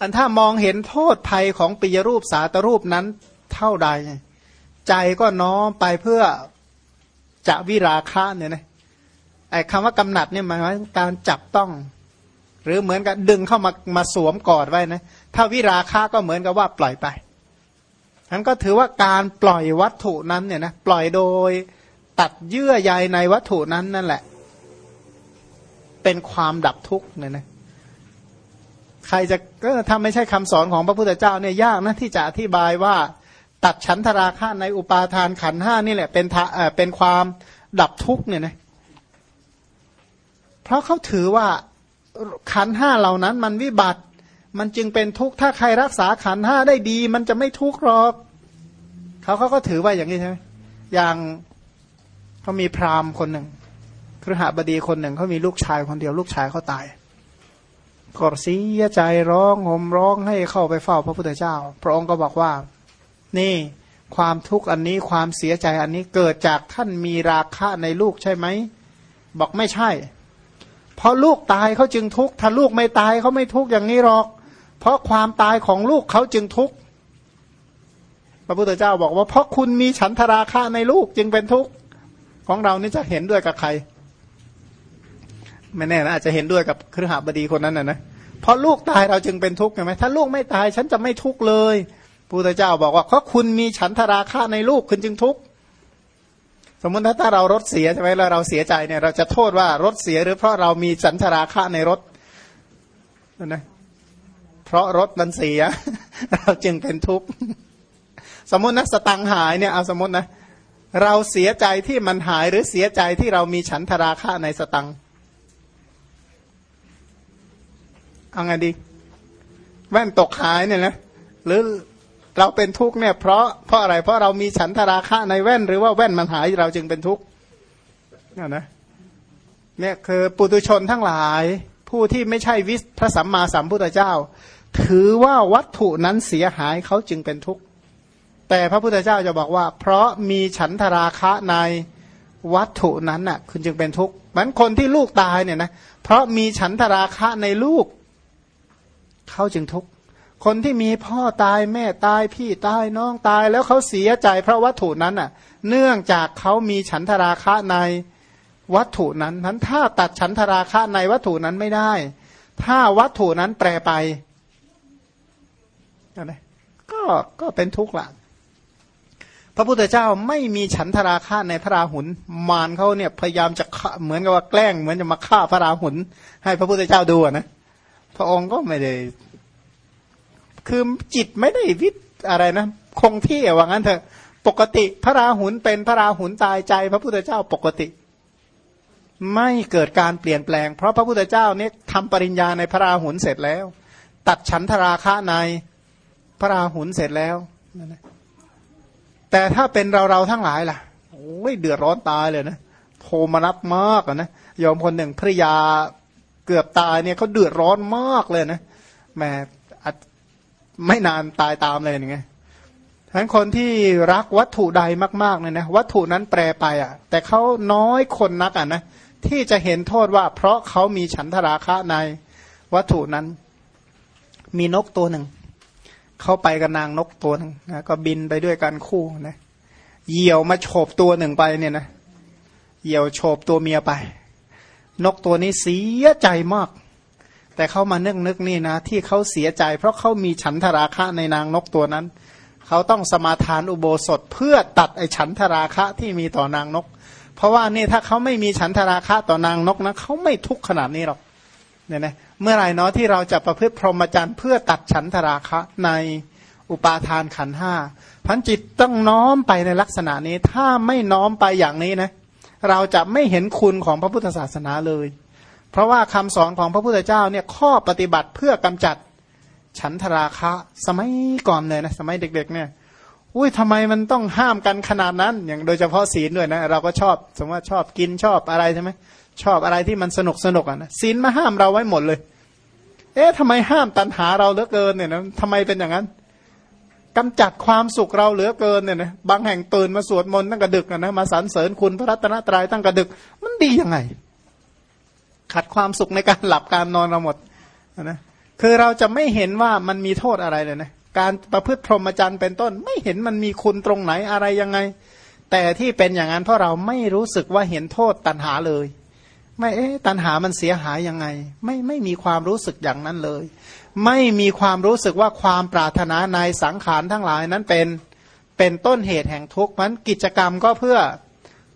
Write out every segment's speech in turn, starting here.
อันถ้ามองเห็นโทษภัยของปิยรูปสาตรูปนั้นเท่าใด ใจก็น้อมไปเพื่อจะวิราคะเนี่ยนะไอ้คำว่ากำหนัดเนี่ยหมายว่าการจับต้อง หรือเหมือนกับดึงเข้ามามาสวมกอดไว้นะถ้าวิราคะก็เหมือนกับว่าปล่อยไปนั้นก็ถือว่าการปล่อยวัตถุนั้นเนี่ยนะปล่อยโดยตัดเยื่อใยในวัตถุนั้นนั่นแหละ เป็นความดับทุกข์เนี่ยนะ ใครจะก็ถ้าไม่ใช่คำสอนของพระพุทธเจ้าเนี่ยยากนะที่จะอธิบายว่า ตัดฉันทราคะในอุปาทานขันห้านี่แหละเป็นเอ่อเป็นความดับทุกข์เนี่ยนะเพราะเขาถือว่าขันห้าเหล่านั้นมันวิบัติ มันจึงเป็นทุกข์ถ้าใครรักษาขันห้าได้ดี มันจะไม่ทุกข์หรอกเขาเขาก็ถือว่าอย่างนี้ใช่ไหมอย่างเขามีพราหมณ์คนหนึ่งครหบดีคนหนึ่งเขามีลูกชายคนเดียวลูกชายเขาตาย ก็เสียใจร้องห่มร้องให้เข้าไปเฝ้าพระพุทธเจ้า พระองค์ก็บอกว่า นี่ความทุกข์อันนี้ความเสียใจอันนี้เกิดจากท่านมีราคะในลูกใช่ไหม บอกไม่ใช่ เพราะลูกตายเขาจึงทุกข์ถ้าลูกไม่ตายเขาไม่ทุกข์อย่างนี้หรอก เพราะความตายของลูกเขาจึงทุกข์พระพุทธเจ้าบอกว่าเพราะคุณมีฉันทราคะในลูกจึงเป็นทุกข์ของเรานี่จะเห็นด้วยกับใคร ไม่แน่นะอาจจะเห็นด้วยกับครหบดีคนนั้นนะนะเพราะลูกตายเราจึงเป็นทุกข์ใช่ไหมถ้าลูกไม่ตายฉันจะไม่ทุกข์เลยพระพุทธเจ้าบอกว่าเพราะคุณมีฉันทราคะในลูกคุณจึงทุกข์สมมติถ้าถ้าเรารถเสียใช่ไหมแล้วเราเสียใจเนี่ย เราจะโทษว่ารถเสีย หรือเพราะเรามีฉันทราคะในรถนะเพราะรถมันเสีย เราจึงเป็นทุกข์สมมตินะสตังหายเนี่ยเอาสมมตินะ เราเสียใจที่มันหายหรือเสียใจที่เรามีฉันทราคะในสตัง เอาไงดี แว่นตกหายเนี่ยนะหรือเราเป็นทุกข์เนี่ย เพราะเพราะอะไร เพราะเรามีฉันทราคะในแว่น หรือว่าแว่นมันหายเราจึงเป็นทุกข์เนี่ยนะเนี่ยคือปุตุชนทั้งหลาย ผู้ที่ไม่ใช่วิสพระสัมมาสัมพุทธเจ้า ถือว่าวัตถุนั้นเสียหายเขาจึงเป็นทุกข์แต่พระพุทธเจ้าจะบอกว่า เพราะมีฉันทราคะในวัตถุนั้นน่ะ คุณจึงเป็นทุกข์เหมือนคนที่ลูกตายเนี่ยนะเพราะมีฉันทราคะในลูก เขาจึงทุกข์คนที่มีพ่อตายแม่ตายพี่ตายน้องตาย แล้วเขาเสียใจเพราะวัตถุนั้นน่ะ เนื่องจากเขามีฉันทราคะในวัตถุนั้นนั้นถ้าตัดฉันทราคะในวัตถุนั้นไม่ได้ ถ้าวัตถุนั้นแปรไปอะไรก็ก็เป็นทุกข์ละพระพุทธเจ้าไม่มีฉันทราคะในพระราหุลมารเขาเนี่ยพยายามจะเหมือนกับว่าแกล้งเหมือนจะมาฆ่าพระราหุลให้พระพุทธเจ้าดูนะ พระองค์ก็ไม่ได้ คือจิตไม่ได้วิตอะไรนะ คงที่ว่างั้นเถอะ ปกติพระราหุลเป็นพระราหุลตายใจ พระพุทธเจ้าปกติ ไม่เกิดการเปลี่ยนแปลง เพราะพระพุทธเจ้าเนี่ยทำปริญญาในพระราหุลเสร็จแล้ว ตัดฉันทราคะในพระราหุลเสร็จแล้วแต่ถ้าเป็นเราเราทั้งหลายล่ะโอ้ยเดือดร้อนตายเลยนะโทมนับมากนะยอมคนหนึ่งภริยา เกือบตายเนี่ยเขาเดือดร้อนมากเลยนะแม่ไม่นานตายตามเลยอย่างเงี้ยทั้งคนที่รักวัตถุใดมากๆเลยนะวัตถุนั้นแปรไปอะ แต่เขาน้อยคนนักอะนะที่จะเห็นโทษว่า เพราะเขามีฉันทราคะในวัตถุนั้น มีนกตัวหนึ่ง เขาไปกับนางนกตัวหนึ่งนะก็บินไปด้วยกันคู่นะเหยี่ยวมาโฉบตัวหนึ่งไปเนี่ยนะเหยี่ยวโฉบตัวเมียไป นกตัวนี้เสียใจมาก แต่เขามานึกนึกนี่นะ ที่เขาเสียใจ เพราะเขามีฉันทราคะในนางนกตัวนั้น เขาต้องสมาทานอุโบสถเพื่อตัดไอฉันทราคะที่มีต่อนางนก เพราะว่านี่ถ้าเขาไม่มีฉันทราคะต่อนางนกนะเขาไม่ทุกข์ขนาดนี้หรอกเนี่ยนะเมื่อไหร่เนาะที่เราจะประพฤติพรหมจรรย์เพื่อตัดฉันทราคะในอุปาทานขันห้าพันจิตต้องน้อมไปในลักษณะนี้ ถ้าไม่น้อมไปอย่างนี้นะเเราจะไม่เห็นคุณของพระพุทธศาสนาเลย เพราะว่าคำสอนของพระพุทธเจ้าเนี่ยข้อปฏิบัติเพื่อกำจัดฉันทราคะ สมัยก่อนเลยนะสมัยเด็ก ๆ เนี่ยอุ้ยทำไมมันต้องห้ามกันขนาดนั้น อย่างโดยเฉพาะศีลด้วยนะ เราก็ชอบ สมมติว่าชอบกินชอบอะไรใช่ไหมชอบอะไรที่มันสนุกสนุกอะนะศีลมาห้ามเราไว้หมดเลย เอ๊ะทำไมห้ามตัณหาเราเหลือเกินเนี่ยนะทำไมเป็นอย่างนั้น กำจัดความสุขเราเหลือเกินเนี่ยนะบางแห่งตื่นมาสวดมนต์ตั้งกระดึกนะมาสรรเสริญคุณพระรัตนตรัยตั้งกระดึก มันดียังไง ขัดความสุขในการหลับการนอนเราหมดนะคือเราจะไม่เห็นว่ามันมีโทษอะไรเลยนะการประพฤติพรหมจรรย์เป็นต้น ไม่เห็นมันมีคุณตรงไหนอะไรยังไง แต่ที่เป็นอย่างนั้นเพราะเราไม่รู้สึกว่าเห็นโทษตัณหาเลย ไม่เอ๊ะตัณหามันเสียหายยังไง ไม่ไม่มีความรู้สึกอย่างนั้นเลย ไม่มีความรู้สึกว่าความปรารถนาในสังขารทั้งหลายนั้นเป็นเป็นต้นเหตุแห่งทุกข์มันกิจกรรมก็เพื่อ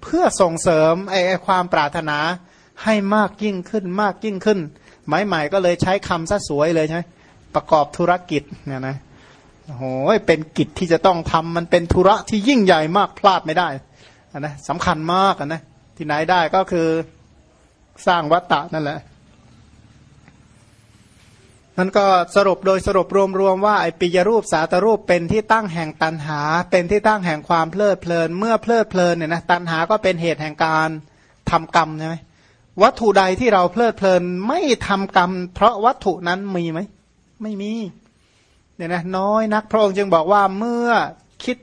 เพื่อส่งเสริมไอ้ความปรารถนาให้มากยิ่งขึ้นมากยิ่งขึ้นหมายใหม่ก็เลยใช้คำซะสวยเลยใช่ไหมประกอบธุรกิจเนี่ยนะโอ้โหเป็นกิจที่จะต้องทำมันเป็นธุระที่ยิ่งใหญ่มากพลาดไม่ได้นะสำคัญมากนะที่ไหนได้ก็คือสร้างวัตตะนั่นแหละ นั่นก็สรุปโดยสรุปรวมๆว่าไอปิยรูปสาตรูปเป็นที่ตั้งแห่งตันหา เป็นที่ตั้งแห่งความเพลิดเพลิน เมื่อเพลิดเพลินเนี่ยนะตันหาก็เป็นเหตุแห่งการทำกรรมใช่ไหมวัตถุใดที่เราเพลิดเพลินไม่ทำกรรม เพราะวัตถุนั้นมีไหมไม่มีเนี่ยนะน้อยนักพระองค์จึงบอกว่าเมื่อคิด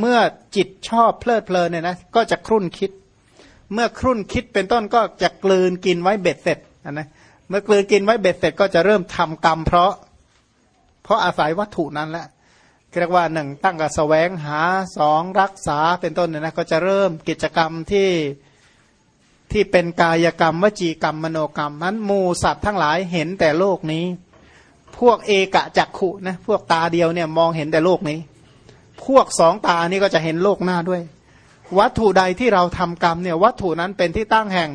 เมื่อจิตชอบเพลิดเพลินเนี่ยนะก็จะครุ่นคิด เมื่อครุ่นคิดเป็นต้นก็จะกลืนกินไว้เบ็ดเสร็จนะ เมื่อกลืนกินไว้เบ็ดเสร็จก็จะเริ่มทำกรรมเพราะ เพราะอาศัยวัตถุนั้นแหละเรียกว่าหนึ่งตั้งกับแสวงหาสองรักษาเป็นต้นเนี่ยนะก็จะเริ่มกิจกรรมที่ที่เป็นกายกรรม วจีกรรมมโนกรรมนั้นมูสัตว์ทั้งหลายเห็นแต่โลกนี้ พวกเอกะจักขุนะพวกตาเดียวเนี่ยมองเห็นแต่โลกนี้ พวกสองตานี่ก็จะเห็นโลกหน้าด้วย วัตถุใดที่เราทำกรรมเนี่ยวัตถุนั้นเป็นที่ตั้งแห่ง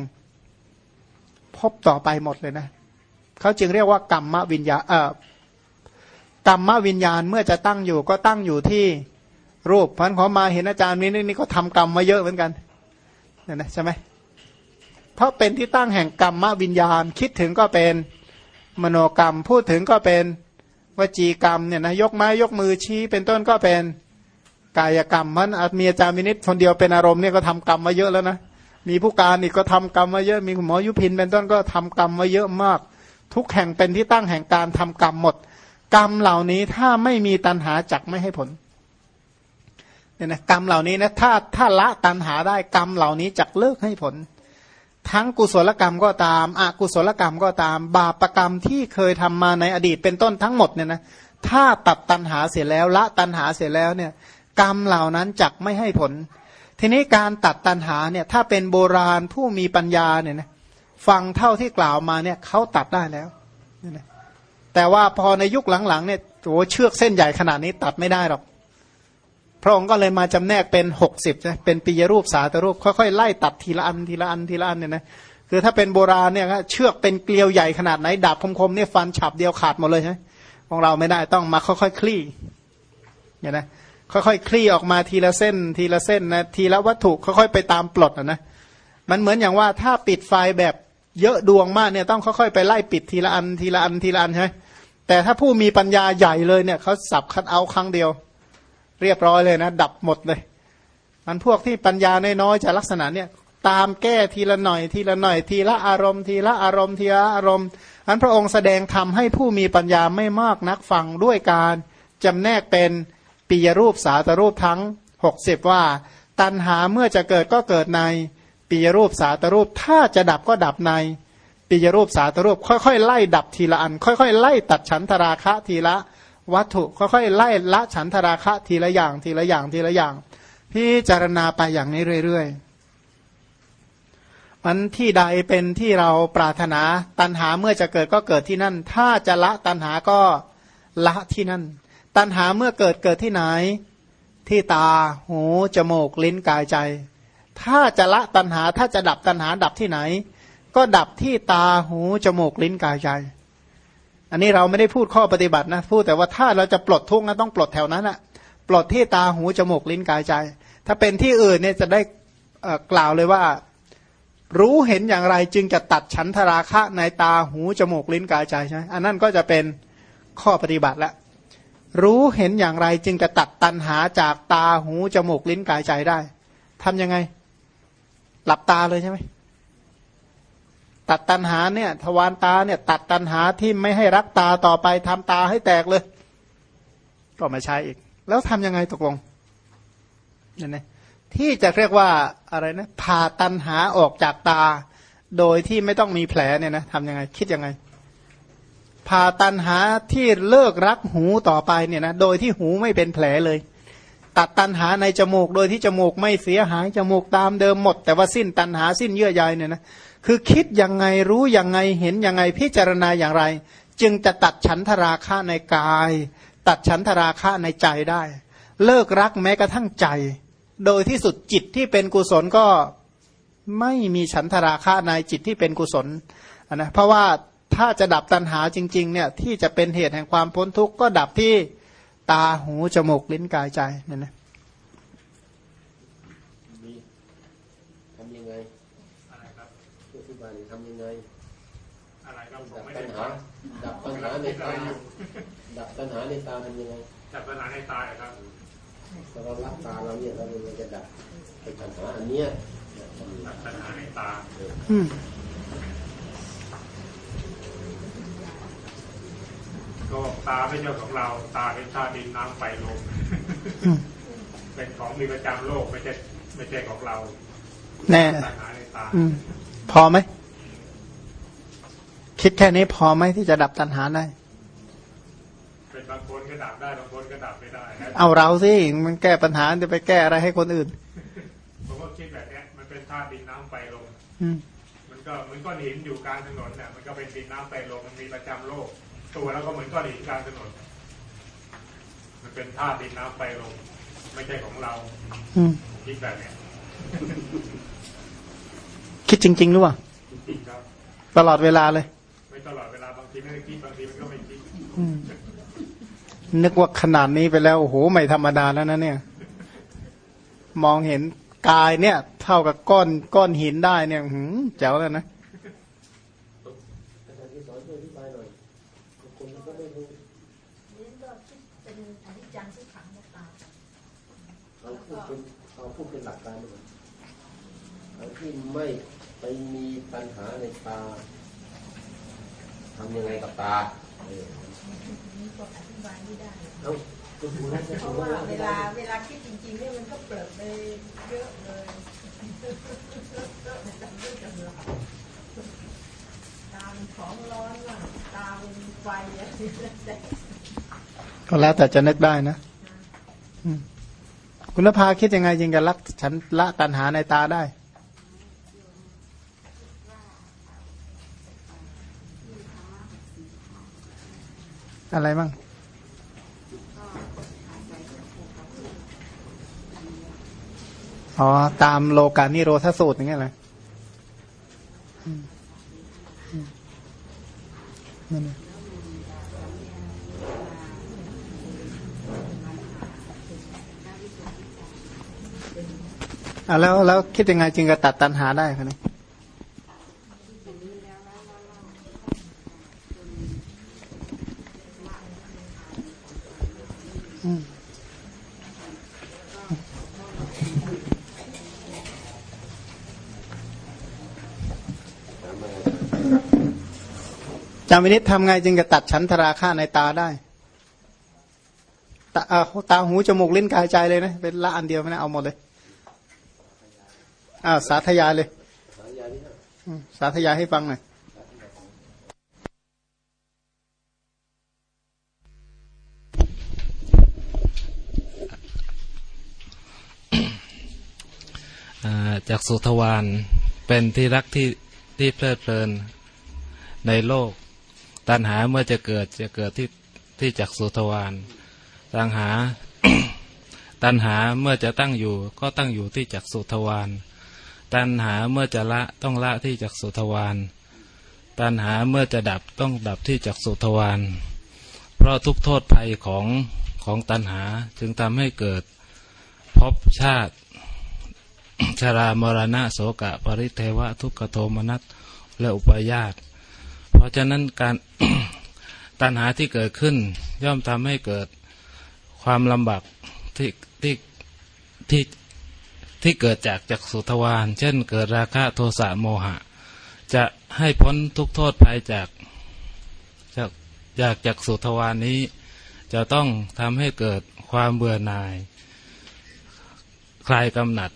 พบต่อไปหมดเลยนะเขาจึงเรียกว่ากรรมวิญญาเอ่อกรรมวิญญาณเมื่อจะตั้งอยู่ก็ตั้งอยู่ที่รูปพันขอมาเห็นอาจารย์นี้นี่ก็ทำกรรมมาเยอะเหมือนกันเนี่ยนะใช่ไหมเพราะเป็นที่ตั้งแห่งกรรมวิญญาณคิดถึงก็เป็นมโนกรรม พูดถึงก็เป็นวจีกรรมเนี่ยนะยกไม้ยกมือชี้เป็นต้นก็เป็นกายกรรมมันมีอาจารย์มินิตคนเดียวเป็นอารมณ์เนี่ยก็ทำกรรมมาเยอะแล้วนะ มีผู้การอีกก็ทำกรรมมาเยอะมีคุณหมอยุพินเป็นต้นก็ทำกรรมมาเยอะมาก ทุกแห่งเป็นที่ตั้งแห่งการทำกรรมหมด กรรมเหล่านี้ถ้าไม่มีตันหาจักไม่ให้ผลเนี่ยนะกรรมเหล่านี้นะถ้าถ้าละตันหาได้กรรมเหล่านี้จักเลิกให้ผล ทั้งกุศลกรรมก็ตามอกุศลกรรมก็ตาม บาปรกรรมที่เคยทำมาในอดีตเป็นต้นทั้งหมดเนี่ยนะถ้าตัดตันหาเสียแล้วละตันหาเสียแล้วเนี่ย กรรมเหล่านั้นจักไม่ให้ผล ทีนี้การตัดตันหาเนี่ยถ้าเป็นโบราณผู้มีปัญญาเนี่ยนะฟังเท่าที่กล่าวมาเนี่ยเขาตัดได้แล้วแต่ว่าพอในยุคหลังๆเนี่ยโอ้เชือกเส้นใหญ่ขนาดนี้ตัดไม่ได้หรอก พระองค์ก็เลยมาจำแนกเป็นหกสิบนะเป็นปียรูปสาตรูป ค่อยๆไล่ตัดทีละอันทีละอันทีละอันเนี่ยนะคือถ้าเป็นโบราณเนี่ยเชือกเป็นเกลียวใหญ่ขนาดไหนดาบคมๆเนี่ยฟันฉับเดียวขาดหมดเลยใช่ของเราไม่ได้ต้องมาค่อยๆคลี่เนี่ยนะ ค่อยๆคลี่ออกมาทีละเส้น ทีละเส้นนะทีละวัตถุค่อยๆไปตามปลดนะมันเหมือนอย่างว่าถ้าปิดไฟแบบเยอะดวงมากเนี่ยต้องค่อยๆไปไล่ปิดทีละอันทีละอันทีละอันใช่ไหมแต่ถ้าผู้มีปัญญาใหญ่เลยเนี่ยเขาสับคัดเอาครั้งเดียว เรียบร้อยเลยนะ ดับหมดเลย มันพวกที่ปัญญาน้อยๆจะลักษณะเนี่ยตามแก้ทีละหน่อยทีละหน่อย ทีละอารมณ์ ทีละอารมณ์ทีละอารมณ์อันพระองค์แสดงทำให้ผู้มีปัญญาไม่มากนักฟังด้วยการจำแนกเป็น ปียรูปสาตรูปทั้งหกสิบว่า ตัณหาเมื่อจะเกิดก็เกิดในปียรูปสาตรูปถ้าจะดับก็ดับในปียรูปสาตรูป ค่อยๆไล่ดับทีละอัน ค่อยๆไล่ตัดฉันทราคะทีละวัตถุค่อยๆไล่ละฉันทราคะทีละอย่างทีละอย่างทีละอย่าง พิจารณาไปอย่างนี้เรื่อยๆมันที่ใดเป็นที่เราปรารถนาตัณหาเมื่อจะเกิดก็เกิดที่นั่น ถ้าจะละตัณหาก็ละที่นั่น ตัณหาเมื่อเกิดเกิดที่ไหน ที่ตา หู จมูก ลิ้น กายใจ ถ้าจะละตัณหา ถ้าจะดับตัณหาดับที่ไหน ก็ดับที่ตา หู จมูก ลิ้น กายใจ อันนี้เราไม่ได้พูดข้อปฏิบัตินะ พูดแต่ว่าถ้าเราจะปลดทุกข์นะต้องปลดแถวนั้นอะปลดที่ตา หู จมูก ลิ้น กายใจ ถ้าเป็นที่อื่นเนี่ยจะได้กล่าวเลยว่า รู้เห็นอย่างไรจึงจะตัดฉันทราคะในตา หู จมูก ลิ้น กายใจใช่ไหมอันนั้นก็จะเป็นข้อปฏิบัติแล้ว รู้เห็นอย่างไรจึงจะตัดตันหาจากตาหูจมูกลิ้นกายใจได้ ทํำยังไง หลับตาเลยใช่ไหมตัดตันหาเนี่ย ทวารตาเนี่ย ตัดตันหาที่ไม่ให้รักตาต่อไปทำตาให้แตกเลย ก็ไม่ใช่อีก แล้วทํำยังไงตกลงเนี่ยนะที่จะเรียกว่าอะไรนะผ่าตันหาออกจากตา โดยที่ไม่ต้องมีแผลเนี่ยนะทำยังไง คิดยังไง พาตันหาที่เลิกรักหูต่อไปเนี่ยนะโดยที่หูไม่เป็นแผลเลย ตัดตันหาในจมูกโดยที่จมูกไม่เสียหายจมูกตามเดิมหมด แต่ว่าสิ้นตันหาสิ้นเยื่อใยเนี่ยนะคือคิดยังไงรู้ยังไงเห็นยังไงพิจารณาอย่างไร จึงจะตัดฉันทราคะในกาย ตัดฉันทราคะในใจได้ เลิกรักแม้กระทั่งใจ โดยที่สุดจิตที่เป็นกุศลก็ไม่มีฉันทราคะในจิตที่เป็นกุศลนะเพราะว่า ถ้าจะดับตัณหาจริงๆเนี่ยที่จะเป็นเหตุแห่งความพ้นทุกข์ก็ดับที่ตาหูจมูกลิ้นกายใจเนี่ยนะทำยังไงอะไรครับอธิบายทำยังไงอะไรครับดับปัญหาดับปัญหาในตาดับปัญหาในตาทำยังไงดับปัญหาในตาครับเรารับตาเราเนี่ยเราจะดับไอ้ปัญหาอันเนี้ยดับปัญหาในตา ก็ตาไม่ใช่ของเรา ตาเป็นธาตุดินน้ำไฟลมเป็นของมีประจำโลกไม่ใช่ไม่ใช่ของเรา แน่พอไหม คิดแค่นี้พอไหมที่จะดับตัณหาได้เป็นบางคนก็ดับได้บางคนก็ดับไม่ได้ เอาเราสิมันแก้ปัญหาจะไปแก้อะไรให้คนอื่นผมก็คิดแบบนี้มันเป็นธาตุดินน้ำไฟลมมันก็มันก็หินอยู่กลางถนนเนี่ยมันก็เป็นดินน้ำไฟลมมันมีประจำโลก ตัวแล้วก็เหมือนก้อนหินกลางถนนมันเป็นธาตุดินน้ำไฟลมไม่ใช่ของเราคิดแบบนี้คิดจริงๆหรือเปล่าจริงครับตลอดเวลาเลย ไม่ตลอดเวลาบางทีไม่ได้คิดบางทีมันก็ไม่คิดนึกว่าขนาดนี้ไปแล้วโอ้โหไม่ธรรมดาแล้วนะเนี่ย มองเห็นกายเนี่ย เท่ากับก้อนก้อนหินได้เนี่ยหืมแจ๋วแล้วนะพูดเป็นหลักการเลย ทั้งที่ไม่ไปมีปัญหาในตาทำยังไงกับตานี่ก็อธิบายไม่ได้เพราะว่าเวลาเวลาคิดจริงๆเนี่ยมันก็เปิดไปเยอะเลยตาเป็นของร้อนว่ะตาเป็นไฟอะไรก็แล้วแต่จะนึกได้นะคุณภาคิดยังไงจึงจะรักฉันละตัณหาในตาได้ อะไรบ้างอ๋อ ตามโลกานิโรธสูตรอย่างเงี้ยเลยนั่นองอะแล้วแล้วคิดยังไงจึงจะตัดตัณหาได้ครับนี่ จำวินิจทำไงจึงจะตัดชั้นทราค่าในตาได้ ตาตาหูจมูกลิ้นกายใจเลยนะ เป็นละอันเดียวไม่ได้เอาหมดเลยอ้าวสาธยายเลย สาธยายให้ฟังหน่อย จากสุทวานเป็นที่รักที่ที่เพลิดเพลินในโลก ตัณหาเมื่อจะเกิดจะเกิดที่ที่จากสุทวานตัณหาตัณหาเมื่อจะตั้งอยู่ก็ตั้งอยู่ที่จากสุทวานตัณหาเมื่อจะละต้องละที่จักสุทวานตัณหาเมื่อจะดับต้องดับที่จักสุทวานเพราะทุกโทษภัยของของตัณหาจึงทำให้เกิดพบชาติ ชรามรณะโสกะ ปริเทวะ ทุกขโทมนัสและอุปยาต เพราะฉะนั้นการตัณหาที่เกิดขึ้น ย่อมทำให้เกิดความลำบากที่ที่ที่ที่เกิดจากจักสุทวารเช่นเกิดราคะโทสะโมหะ จะให้พ้นทุกโทษภัยจากจากจากจักสุทวารนี้ จะต้องทำให้เกิดความเบื่อหน่าย คลายกำหนัด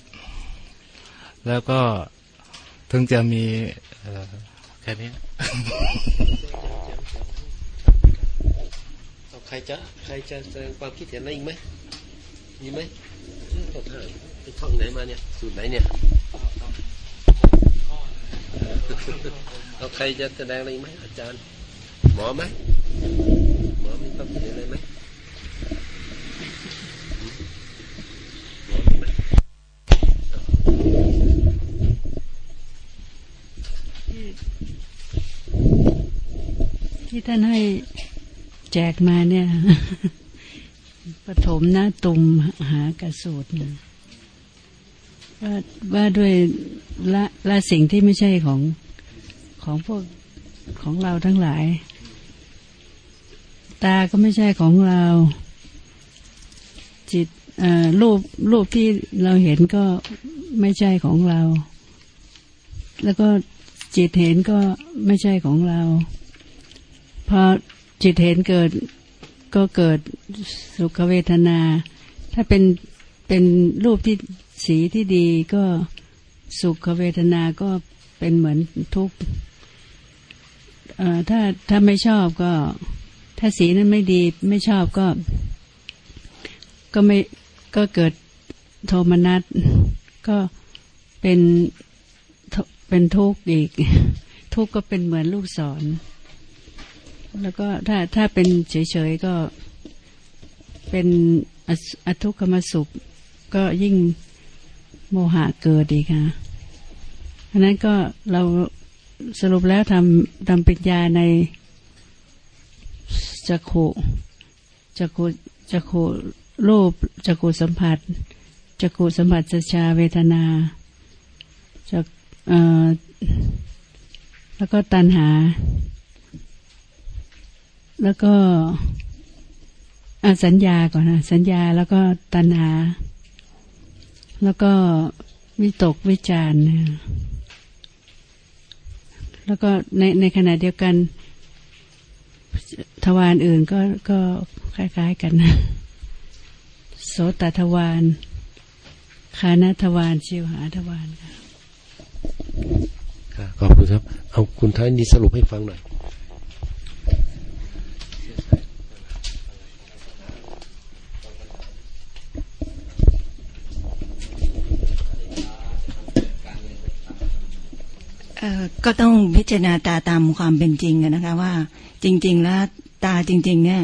แล้วก็ถึงจะมีแค่นี้ใครจะใครจะแสดงความคิดเห็นอะไรอีกไหมมีไหมต่อท่านไปท่องไหนมาเนี่ย สูตรไหนเนี่ยเอาใครจะแสดงอะไรอีกไหมอาจารย์ หมอไหมหมอมีความคิดเห็นอะไรไหมอมีไหม ที่ท่านให้แจกมาเนี่ยปฐมหนะตุมหากระสูตรเนี่ยว่าว่าด้วยละละสิ่งที่ไม่ใช่ของของพวกของเราทั้งหลาย ตาก็ไม่ใช่ของเรา จิตรูปรูปที่เราเห็นก็ไม่ใช่ของเรา แล้วก็จิตเห็นก็ไม่ใช่ของเรา พอจิตเห็นเกิดก็เกิดสุขเวทนา ถ้าเป็นเป็นรูปที่สีที่ดีก็สุขเวทนาก็เป็นเหมือนทุกข์เอ่อถ้าถ้าไม่ชอบก็ ถ้าสีนั้นไม่ดีไม่ชอบก็ ก็ไม่ก็เกิดโทมนัสก็เป็นเป็นทุกข์อีก ทุกข์ก็เป็นเหมือนลูกศร แล้วก็ถ้าถ้าเป็นเฉยๆก็เป็นอทุกขมสุข ก็ยิ่งโมหะเกิดอีกค่ะอันนั้นก็เราสรุปแล้วทำทำปัญญาในจักขุจักขุจักขุรูปจักขุสัมผัสจักขุสัมผัสสชาเวทนาจักเอ่อแล้วก็ตัณหา แล้วก็อสัญญาก่อนนะสัญญาแล้วก็ตัณหา แล้วก็วิตกวิจารณ์แล้วก็ในในขณะเดียวกันทวารอื่นก็ก็คล้าย ๆกันนะโสตทวารคานทวารชิวหาทวารค่ะค่ะขอบคุณครับ เอาคุณท้ายนี้สรุปให้ฟังหน่อย ก็ต้องพิจารณาตาตามความเป็นจริงนะคะว่า จริง ๆ แล้วตาจริง ๆ เนี่ย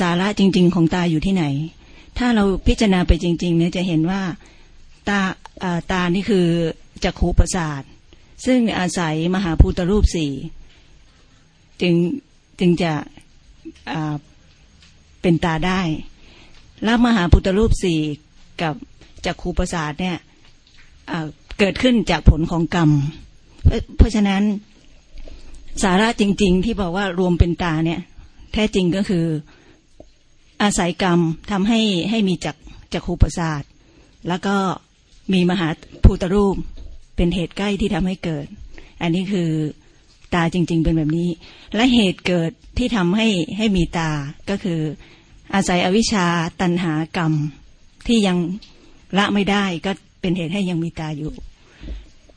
สาระจริง ๆ ของตาอยู่ที่ไหน ถ้าเราพิจารณาไปจริง ๆ เนี่ยจะเห็นว่าตาตานี่คือจักขูประสาท ซึ่งอาศัยมหาภูตรูปสี่จึงจึงจะเป็นตาได้ แล้วมหาพุทธรูปสี่กับจักขูประสาทเนี่ยเกิดขึ้นจากผลของกรรม เพราะฉะนั้นสาระจริง ๆ ที่บอกว่ารวมเป็นตาเนี่ย แท้จริงก็คืออาศัยกรรมทำให้ให้มีจักจักขูประสาทแล้วก็มีมหาภูตรูปเป็นเหตุใกล้ที่ทำให้เกิด อันนี้คือตาจริง ๆ เป็นแบบนี้ และเหตุเกิดที่ทำให้ให้มีตาก็คือ อาศัยอวิชชาตันหากรรมที่ยังละไม่ได้ก็เป็นเหตุให้ยังมีตาอยู่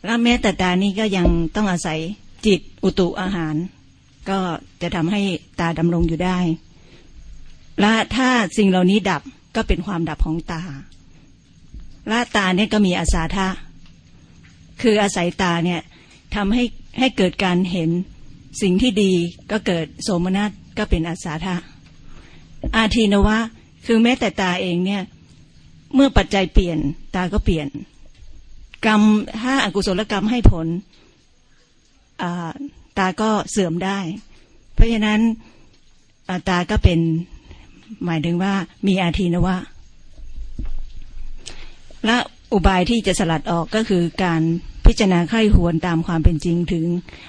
แล้วแม้แต่ตานี้ก็ยังต้องอาศัยจิตอุตุอาหาร ก็จะทำให้ตาดำรงอยู่ได้ และถ้าสิ่งเหล่านี้ดับก็เป็นความดับของตาและตาเนี่ยก็มีอาสาทะ คืออาศัยตาเนี่ยทำให้ให้เกิดการเห็นสิ่งที่ดีก็เกิดโสมนัสก็เป็นอาสาทะ อาทีนวะ คือแม้แต่ตาเองเนี่ย เมื่อปัจจัยเปลี่ยนตาก็เปลี่ยน กรรมถ้าอากุศลกรรมให้ผลตาก็เสื่อมได้ เพราะฉะนั้นาตาก็เป็นหมายถึงว่ามีอาทีนวะและอุบายที่จะสลัดออกก็คือการพิจารณาไข้หวนตามความเป็นจริงถึง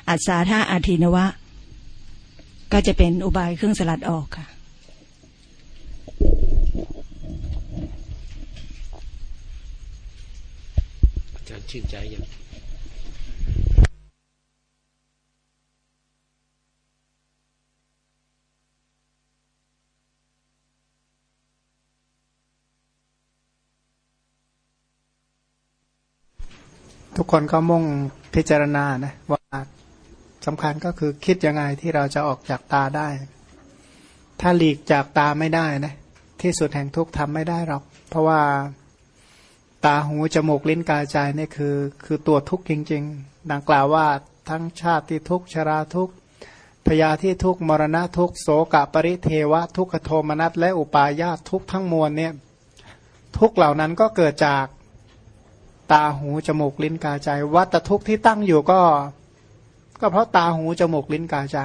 อัศาธาอาทีนวะ ก็จะเป็นอุบายเครื่องสลัดออกค่ะ อาจารย์ ชื่นใจยังทุกคนก็มุ่งพิจารณานะว่าสำคัญก็คือคิดยังไงที่เราจะออกจากตาได้ ถ้าหลีกจากตาไม่ได้นะที่สุดแห่งทุกข์ทำไม่ได้หรอก เพราะว่า ตาหูจมูกลิ้นกายใจนี่คือ คือตัวทุกข์จริง ๆ ดังกล่าวว่าทั้งชาติที่ทุกข์ชราทุกข์พยาที่ทุกข์มรณะทุกข์โสกะปริเทวะ ทุกขโทมนัสและอุปาญาตทุกข์ทั้งมวลเนี่ยทุกเหล่านั้นก็เกิดจากตาหูจมูกลิ้นกายใจ วัตทุกข์ที่ตั้งอยู่ก็ ก็เพราะตาหูจมูกลิ้นกายใจ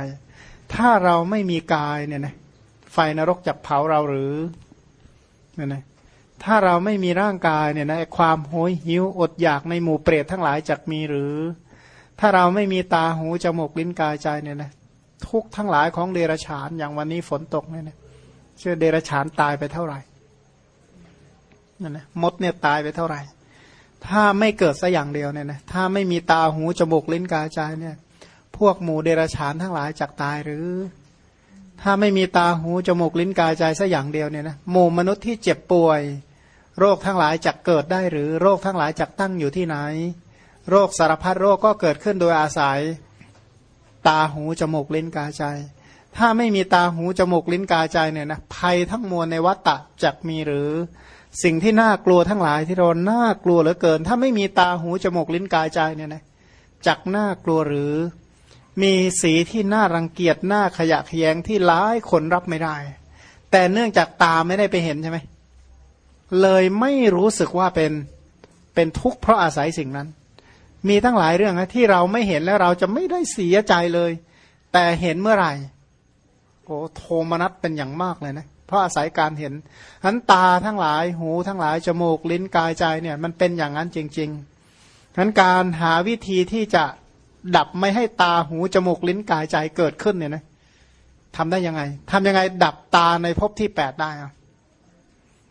ถ้าเราไม่มีกายเนี่ยนะไฟนรกจะเผาเราหรือเนี่ยนะ ถ้าเราไม่มีร่างกายเนี่ยนะความโหยหิวอดอยากในหมู่เปรตทั้งหลายจะมีหรือ ถ้าเราไม่มีตาหูจมูกลิ้นกายใจเนี่ยนะทุกทั้งหลายของเดรฉานอย่างวันนี้ฝนตกเนี่ยนะเชื่อเดรฉานตายไปเท่าไหร่นั่นนะมดเนี่ยตายไปเท่าไหร่ ถ้าไม่เกิดสัอย่างเดียวเนี่ยนะถ้าไม่มีตาหูจมูกลิ้นกายใจเนี่ย พวกหมู่เดรฉานทั้งหลายจักตายหรือ ถ้าไม่มีตาหูจมูกลิ้นกายใจสัอย่างเดียวเนี่ยนะหมู่มนุษย์ที่เจ็บป่วย โรคทั้งหลายจักเกิดได้หรือโรคทั้งหลายจักตั้งอยู่ที่ไหน โรคสารพัดโรคก็เกิดขึ้นโดยอาศัย ตาหูจมูกลิ้นกายใจ ถ้าไม่มีตาหูจมูกลิ้นกายใจเนี่ยนะภัยทั้งมวลในวัฏฏะจักมีหรือ สิ่งที่น่ากลัวทั้งหลายที่เราน่ากลัวเหลือเกิน ถ้าไม่มีตาหูจมูกลิ้นกายใจเนี่ยนะจักน่ากลัวหรือ มีสีที่น่ารังเกียจน่าขยะแขยงที่ร้ายคนรับไม่ได้ แต่เนื่องจากตาไม่ได้ไปเห็นใช่ไหม เลยไม่รู้สึกว่าเป็นเป็นทุกข์เพราะอาศัยสิ่งนั้น มีทั้งหลายเรื่องนะที่เราไม่เห็นแล้วเราจะไม่ได้เสียใจเลย แต่เห็นเมื่อไหร่โอ้โทมนัสเป็นอย่างมากเลยนะเพราะอาศัยการเห็นทั้นตาทั้งหลายหูทั้งหลายจมูกลิ้นกายใจเนี่ย มันเป็นอย่างนั้นจริงๆทั้นการหาวิธีที่จะดับไม่ให้ตาหูจมูกลิ้นกายใจเกิดขึ้นเนี่ยนะทำได้ยังไงทำยังไงดับตาในภพที่แปดได้อะ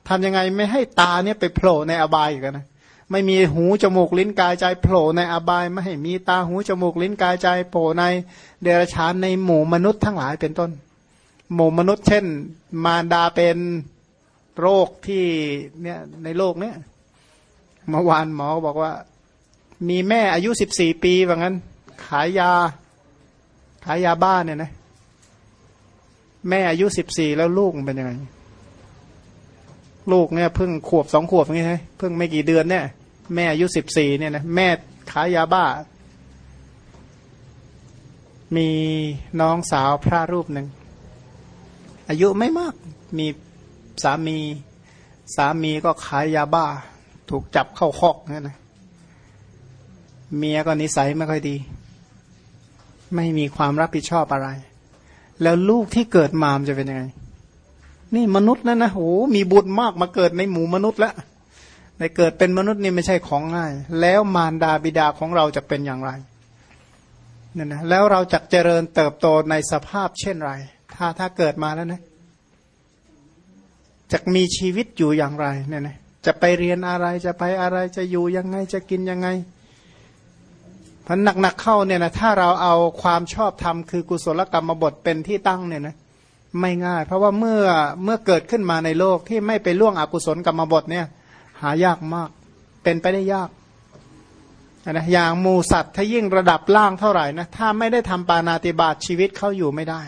ทำยังไงไม่ให้ตาเนี่ยไปโผล่ในอบายอีกนะไม่มีหูจมูกลิ้นกายใจโผล่ในอบายไม่ให้มีตาหูจมูกลิ้นกายใจโผล่ในเดรัจฉานในหมู่มนุษย์ทั้งหลายเป็นต้น หมู่มนุษย์เช่น มารดาเป็นโรคที่เนี่ยในโลกเนี้ยเมื่อวานหมอบอกว่า มีแม่อายุสิบสี่ปีว่างั้น ขายยา ขายยาบ้าเนี่ยนะ แม่อายุสิบสี่แล้วลูกเป็นยังไง ลูกเนี่ยเพิ่งขวบสองขวบอย่างงี้ใช่เพิ่งไม่กี่เดือนเนี่ย แม่อายุสิบสี่เนี่ยนะแม่ขายยาบ้า มีน้องสาวพระรูปหนึ่ง อายุไม่มาก มีสามีสามีก็ขายยาบ้า ถูกจับเข้าคอกนี่นะเมียก็นิสัยไม่ค่อยดี ไม่มีความรับผิดชอบอะไร แล้วลูกที่เกิดมามจะเป็นยังไง นี่มนุษย์นั่นนะโอ้มีบุญมากมาเกิดในหมู่มนุษย์แล้วในเกิดเป็นมนุษย์นี่ไม่ใช่ของง่าย แล้วมารดาบิดาของเราจะเป็นอย่างไรเนี่ยนะแล้วเราจะเจริญเติบโตในสภาพเช่นไร ถ้าถ้าเกิดมาแล้วนะจะมีชีวิตอยู่อย่างไรเนี่ยนะจะไปเรียนอะไรจะไปอะไรจะอยู่ยังไงจะกินยังไงพันหนักๆเข้าเนี่ยนะถ้าเราเอาความชอบธรรมคือกุศลกรรมบทเป็นที่ตั้งเนี่ยนะ ไม่ง่าย เพราะว่าเมื่อเมื่อเกิดขึ้นมาในโลกที่ไม่ไปล่วงอกุศลกรรมบทเนี่ย หายากมาก เป็นไปได้ยากนะอย่างมูสัตว์ถ้ายิ่งระดับล่างเท่าไหร่นะถ้าไม่ได้ทำปานาติบาตชีวิตเขาอยู่ไม่ได้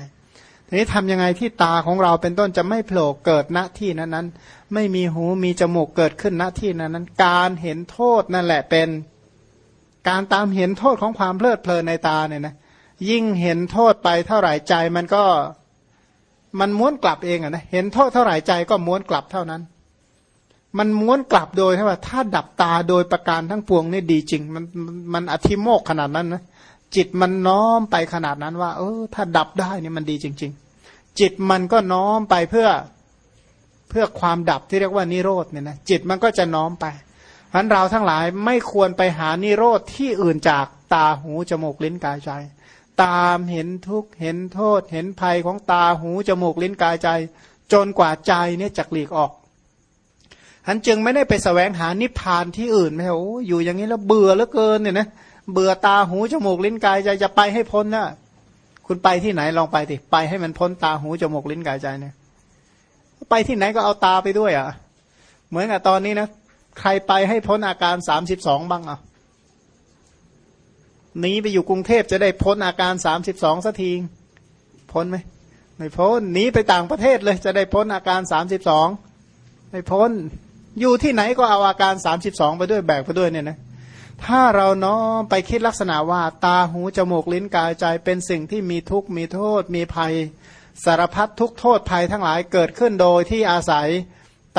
ทีนี้ทำยังไงที่ตาของเราเป็นต้นจะไม่โผล่เกิดณที่นั้นนั้นไม่มีหูมีจมูกเกิดขึ้นณที่นั้นนั้นการเห็นโทษนั่นแหละเป็น การตามเห็นโทษของความเพลิดเพลินในตาเนี่ยนะยิ่งเห็นโทษไปเท่าไหร่ใจมันก็ มันม้วนกลับเองอะนะเห็นโทษเท่าไหร่ใจก็ม้วนกลับเท่านั้น มันม้วนกลับโดยที่ว่า ถ้าดับตาโดยประการทั้งปวงนี่ดีจริง มันมันอธิโมกขนาดนั้นนะจิตมันน้อมไปขนาดนั้นว่า เออ ถ้าดับได้นี่มันดีจริง ๆ จิตมันก็น้อมไปเพื่อเพื่อความดับที่เรียกว่านิโรธเนี่ยนะจิตมันก็จะน้อมไปเพราะเราทั้งหลายไม่ควรไปหานิโรธที่อื่นจากตาหูจมูกลิ้นกายใจ ตามเห็นทุกเห็นโทษ เห็นภัยของตาหูจมูกลิ้นกายใจ จนกว่าใจเนี่ยจะหลีกออกฉันจึงไม่ได้ไปสแสวงหานิพพานที่อื่นไม่โอ้อยู่อย่างนี้แล้วเบื่อเหลือเกินเนี่ยนะเบื่อตาหูจมูกลิ้นกายใจจะไปให้พ้นนะคุณไปที่ไหนลองไปดิไปให้มันพ้นตาหูจมูกลิ้นกายใจเนี่ยไปที่ไหนก็เอาตาไปด้วยอะ เหมือนกับตอนนี้นะใครไปให้พ้นอาการสามสิบสองบ้างอะ หนีไปอยู่กรุงเทพจะได้พ้นอาการสามสิบสองสักทีพ้นไหมไม่พ้นหนีไปต่างประเทศเลยจะได้พ้นอาการสามสิบสองไม่พ้น อยู่ที่ไหนก็เอาอาการสามสิบสองไปด้วยแบกไปด้วยเนี่ยนะถ้าเราน้อมไปคิดลักษณะว่าตาหูจมูกลิ้นกายใจเป็นสิ่งที่มีทุกข์มีโทษ มีภัย สารพัดทุกโทษภัยทั้งหลายเกิดขึ้นโดยที่อาศัย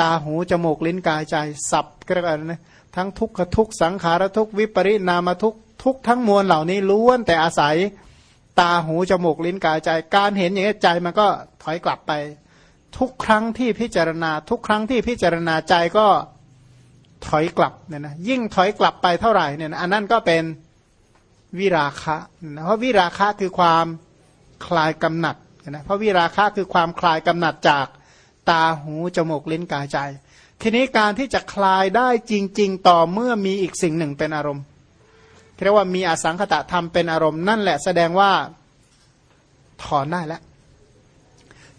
ตาหูจมูกลิ้นกายใจสับกันนะทั้งทุกขทุกสังขารทุกวิปริณามทุก ทุกทั้งมวลเหล่านี้ล้วนแต่อาศัยตาหูจมูกลิ้นกายใจ การเห็นอย่างนี้ใจมันก็ถอยกลับไป ทุกครั้งที่พิจารณา ทุกครั้งที่พิจารณาใจก็ถอยกลับเนี่ยนะยิ่งถอยกลับไปเท่าไหร่เนี่ยนะอันนั้นก็เป็นวิราคะนะเพราะวิราคะคือความคลายกำหนัดนะเพราะวิราคะคือความคลายกำหนัดจากตาหูจมูกลิ้นกายใจ ทีนี้การที่จะคลายได้จริง ๆ ต่อเมื่อมีอีกสิ่งหนึ่งเป็นอารมณ์ เรียกว่ามีอสังขตะธรรมเป็นอารมณ์นั่นแหละแสดงว่าถอนได้แล้ว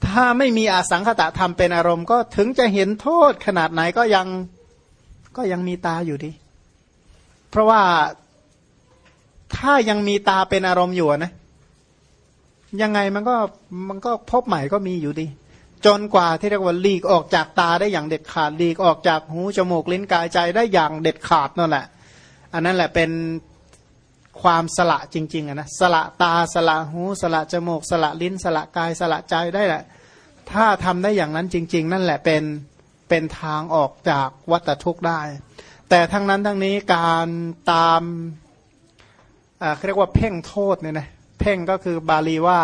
ถ้าไม่มีอสังขตะธรรมเป็นอารมณ์ ก็ถึงจะเห็นโทษขนาดไหนก็ยังก็ยังมีตาอยู่ดี เพราะว่าถ้ายังมีตาเป็นอารมณ์อยู่นะ ยังไงมันก็มันก็พบใหม่ก็มีอยู่ดี จนกว่าที่เรียกว่าลีกออกจากตาได้อย่างเด็ดขาดลีกออกจากหูจมูกลิ้นกายใจได้อย่างเด็ดขาดนั่นแหละ อันนั้นแหละเป็น ความสละจริงๆนะสละตาสละหู สละจมูก สละลิ้น สละกาย สละใจได้แหละ ถ้าทำได้อย่างนั้นจริง ๆ นั่นแหละเป็นเป็นทางออกจากวัฏทุกข์ได้ แต่ทั้งนั้นทั้งนี้การตามเรียกว่าเพ่งโทษเนี่ยนะเพ่งก็คือบาลีว่า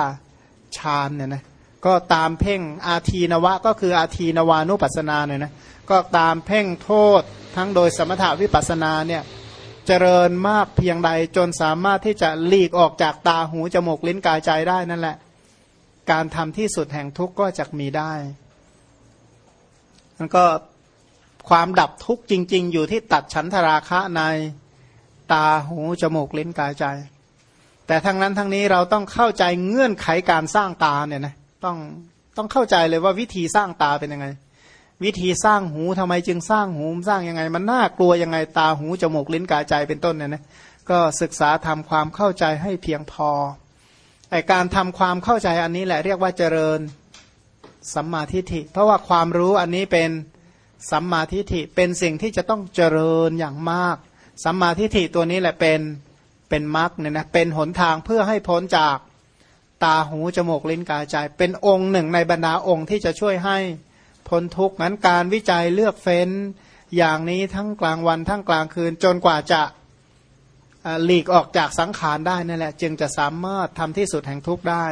ฌานเนี่ยนะก็ตามเพ่งอาทีนวะ ก็คืออาทีนวานุปัสนาเนี่ยนะก็ตามเพ่งโทษทั้งโดยสมถาวิปัสนาเนี่ย เจริญมากเพียงใดจนสามารถที่จะหลีกออกจากตาหูจมูกลิ้นกายใจได้นั่นแหละ การทำที่สุดแห่งทุกข์ก็จะมีได้มันก็ความดับทุกข์จริง ๆ อยู่ที่ตัดฉันทราคะในตาหูจมูกลิ้นกายใจ แต่ทั้งนั้นทั้งนี้เราต้องเข้าใจเงื่อนไขการสร้างตาเนี่ยนะต้องต้องเข้าใจเลยว่าวิธีสร้างตาเป็นยังไง วิธีสร้างหูทำไมจึงสร้างหูสร้างยังไง มันน่ากลัวยังไงตาหูจมูกลิ้นกายใจเป็นต้นเนี่ยนะก็ศึกษาทำความเข้าใจให้เพียงพอไอการทำความเข้าใจอันนี้แหละเรียกว่าเจริญสัมมาทิฏฐิ เพราะว่าความรู้อันนี้เป็นสัมมาทิฏฐิเป็นสิ่งที่จะต้องเจริญอย่างมาก สัมมาทิฏฐิตัวนี้แหละเป็นเป็นมรรคเนี่ยนะเป็นหนทางเพื่อให้พ้นจากตาหูจมูกลิ้นกายใจ เป็นองค์หนึ่งในบรรดาองค์ที่จะช่วยให้ พ้นทุกข์นั้นการวิจัยเลือกเฟ้นอย่างนี้ทั้งกลางวันทั้งกลางคืน จนกว่าจะหลีกออกจากสังขารได้นั่นแหละ จึงจะสามารถทำที่สุดแห่งทุกข์ได้